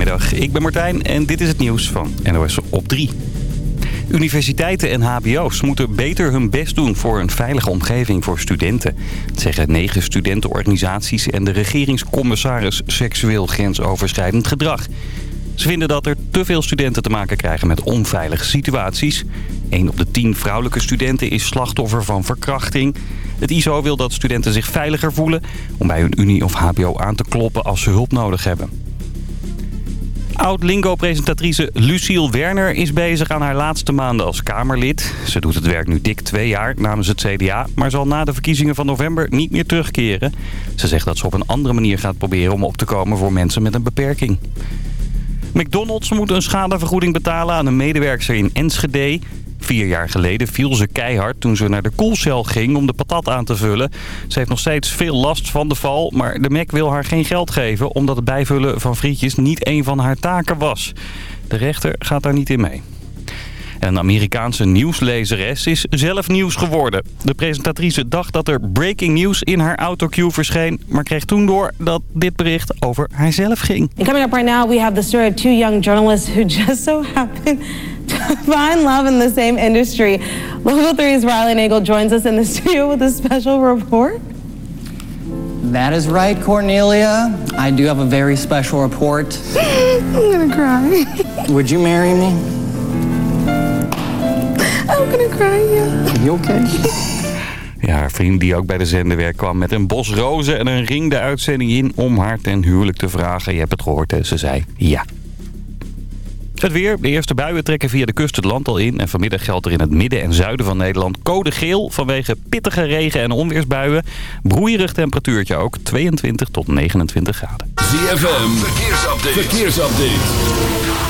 Goedemiddag, ik ben Martijn en dit is het nieuws van NOS op 3. Universiteiten en hbo's moeten beter hun best doen voor een veilige omgeving voor studenten. Dat zeggen negen studentenorganisaties en de regeringscommissaris seksueel grensoverschrijdend gedrag. Ze vinden dat er te veel studenten te maken krijgen met onveilige situaties. Een op de tien vrouwelijke studenten is slachtoffer van verkrachting. Het ISO wil dat studenten zich veiliger voelen om bij hun unie of hbo aan te kloppen als ze hulp nodig hebben. Oud-Lingo-presentatrice Luciel Werner is bezig aan haar laatste maanden als Kamerlid. Ze doet het werk nu dik twee jaar namens het CDA... maar zal na de verkiezingen van november niet meer terugkeren. Ze zegt dat ze op een andere manier gaat proberen om op te komen voor mensen met een beperking. McDonald's moet een schadevergoeding betalen aan een medewerker in Enschede. Vier jaar geleden viel ze keihard toen ze naar de koelcel ging om de patat aan te vullen. Ze heeft nog steeds veel last van de val, maar de Mac wil haar geen geld geven... omdat het bijvullen van frietjes niet een van haar taken was. De rechter gaat daar niet in mee. Een Amerikaanse nieuwslezeres is zelf nieuws geworden. De presentatrice dacht dat er breaking news in haar autocue verscheen... maar kreeg toen door dat dit bericht over haarzelf ging. And coming up right now, we have the story of two young journalists... who just so happen to find love in the same industry. Local 3's Riley Nagel joins us in the studio with a special report. That is right, Cornelia. I do have a very special report. I'm gonna cry. Would you marry me? I'm gonna cry, yeah. You okay? Ja, haar vriend die ook bij de zender werkt kwam met een bos rozen en een ring de uitzending in om haar ten huwelijk te vragen. Je hebt het gehoord hè, ze zei ja. Het weer. De eerste buien trekken via de kust het land al in. En vanmiddag geldt er in het midden en zuiden van Nederland code geel... vanwege pittige regen- en onweersbuien. Broeierig temperatuurtje ook. 22 tot 29 graden. ZFM. Verkeersupdate. Verkeersupdate.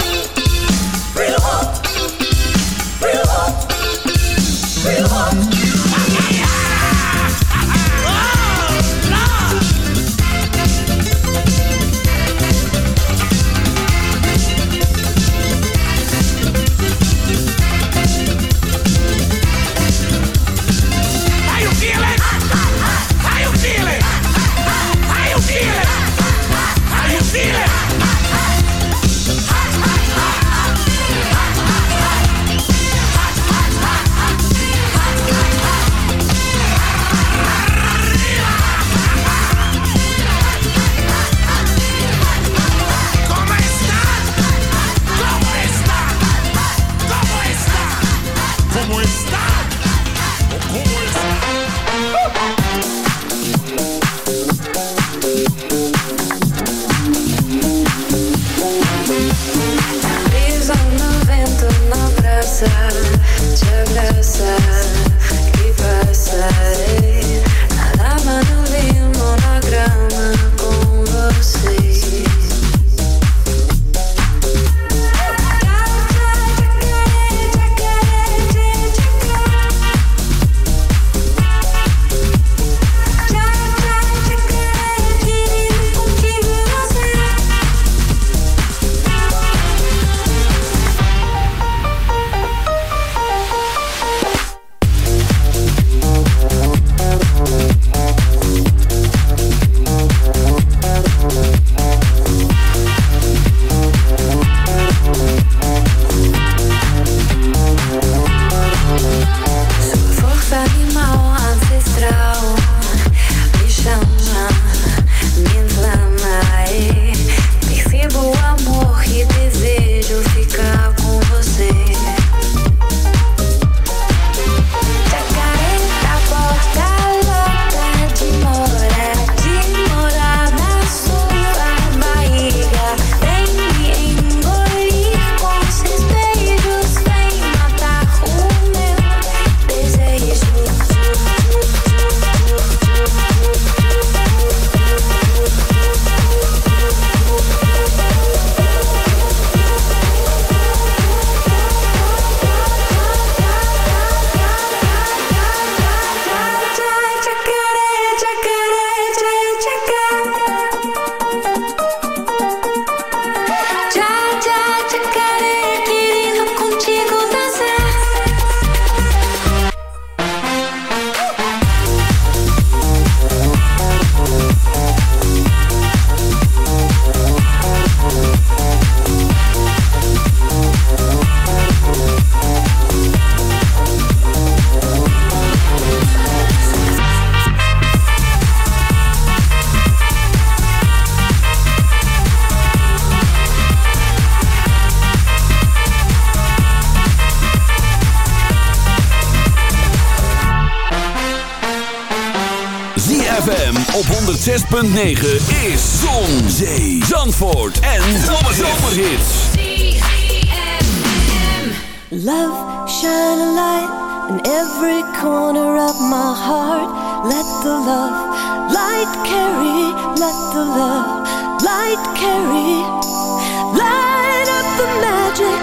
Is Zon, Zee, Zandvoort en Zomerhits. Love, shine a light in every corner of my heart. Let the love light carry, let the love light carry. Light up the magic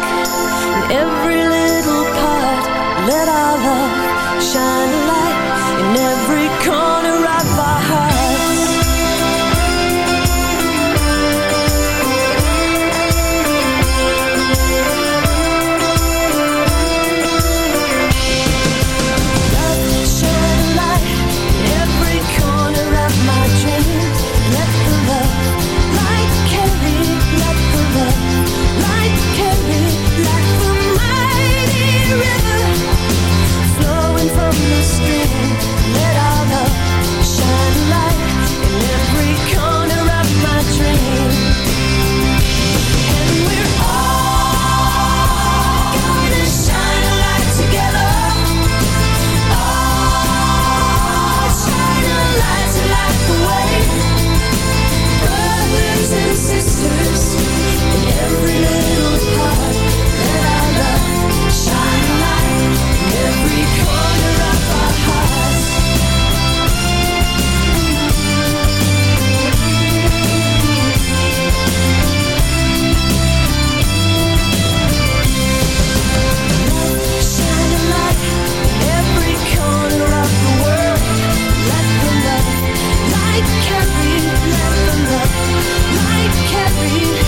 in every little part. Let our love shine We.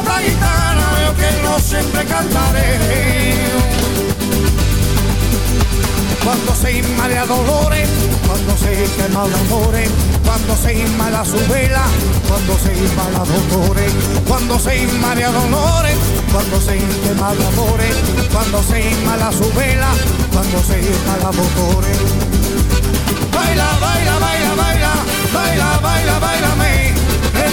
Esta gitana yo que no siempre cantaré. Cuando se inmala dolores, cuando se quema amores, cuando se inmala su vela, cuando se inmala dolores, cuando se inmala dolores, cuando se quema amores, cuando se inmala su vela, cuando se inmala dolores. Baila, baila, baila, baila, baila, baila, bailame,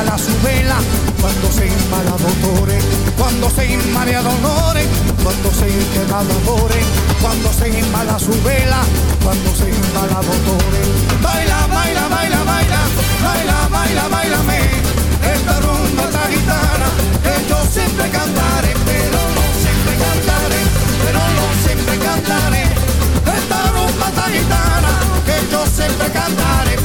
inmala su vela, cuando se inmala dolores, cuando se marea dolores, cuando se quema de amores, cuando se inmala su vela, cuando se inmala dolores. Baila, baila, baila, baila, baila, baila, bailame, esta rumba esta gitana que yo siempre cantaré, pero no siempre cantaré, pero no siempre cantaré. Esta rumba esta gitana que yo siempre cantaré,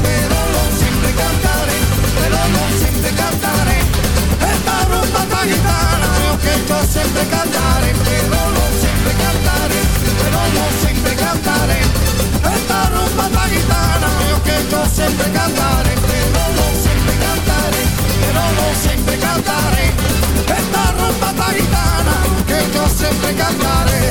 sento sempre cantare, però non sempre cantare, però non sempre cantare. Questa rumba da chitarra, io che sento sempre cantare, però non sempre cantare, però non sempre cantare. Questa rumba da che sento sempre cantare.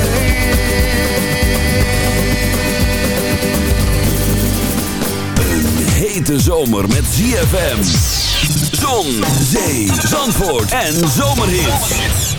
hete zomer met ZFM. Zon, zee, zandvoort en zomerhit.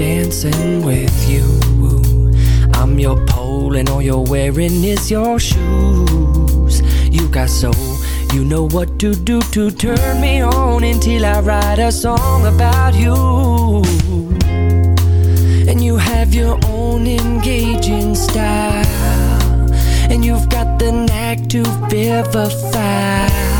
Dancing with you. I'm your pole and all you're wearing is your shoes. You got soul, you know what to do to turn me on until I write a song about you. And you have your own engaging style, and you've got the knack to vivify.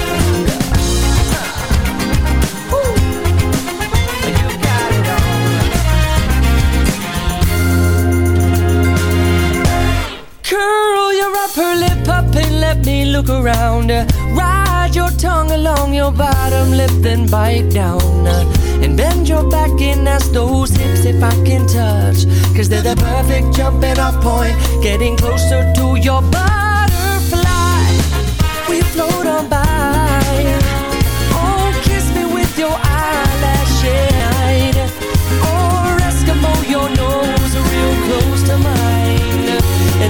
Curl your upper lip up and let me look around. Ride your tongue along your bottom lip, then bite down. And bend your back and ask those hips if I can touch. Cause they're the perfect jumping off point, getting closer to your butterfly. We float on by. Oh, kiss me with your eyelashes. Or Eskimo, your nose real close to mine.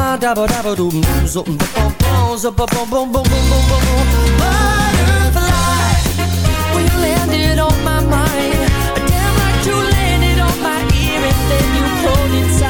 Zabba-dabba, ba-dabba-dum, zup, ba-ba, dabba-dabba-dum, zup, ba-bum, zup, ba-bum-bum-bum-bum-bum-bum. Butterfly, when you landed on my mind, damn like you landed on my ear and then you pulled inside.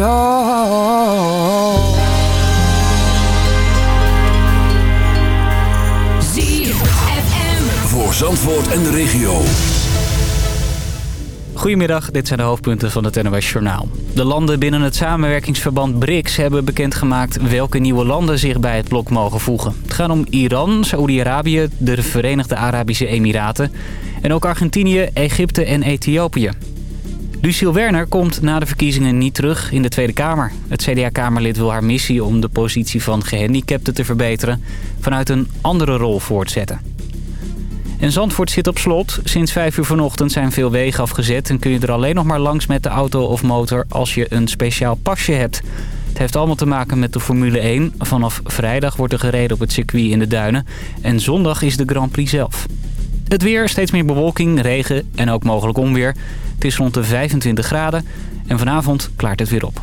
it all. Voor Zandvoort en de regio. Goedemiddag, dit zijn de hoofdpunten van het NOS Journaal. De landen binnen het samenwerkingsverband BRICS hebben bekendgemaakt welke nieuwe landen zich bij het blok mogen voegen. Het gaat om Iran, Saoedi-Arabië, de Verenigde Arabische Emiraten en ook Argentinië, Egypte en Ethiopië. Luciel Werner komt na de verkiezingen niet terug in de Tweede Kamer. Het CDA-kamerlid wil haar missie om de positie van gehandicapten te verbeteren... vanuit een andere rol voortzetten. En Zandvoort zit op slot. Sinds 5 uur vanochtend zijn veel wegen afgezet... en kun je er alleen nog maar langs met de auto of motor als je een speciaal pasje hebt. Het heeft allemaal te maken met de Formule 1. Vanaf vrijdag wordt er gereden op het circuit in de Duinen. En zondag is de Grand Prix zelf. Het weer, steeds meer bewolking, regen en ook mogelijk onweer. Het is rond de 25 graden en vanavond klaart het weer op.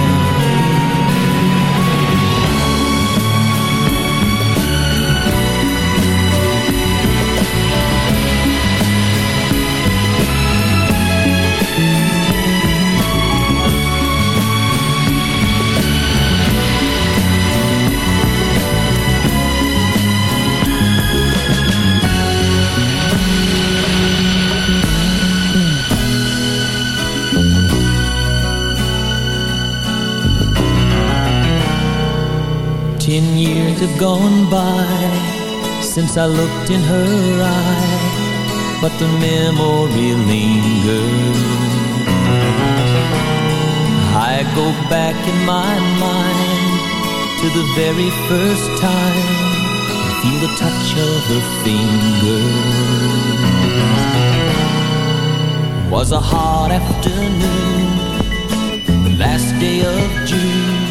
Years have gone by since I looked in her eye, but the memory lingers. I go back in my mind to the very first time, I feel the touch of her fingers. Was a hot afternoon, the last day of June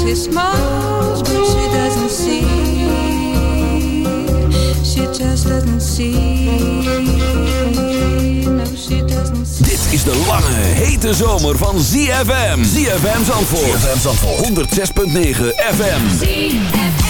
she smiles, but she doesn't see. She just doesn't see. No, she doesn't see. Dit is de lange, hete zomer van ZFM. ZFM Zandvoort. ZFM Zandvoort. 106.9 FM. ZFM.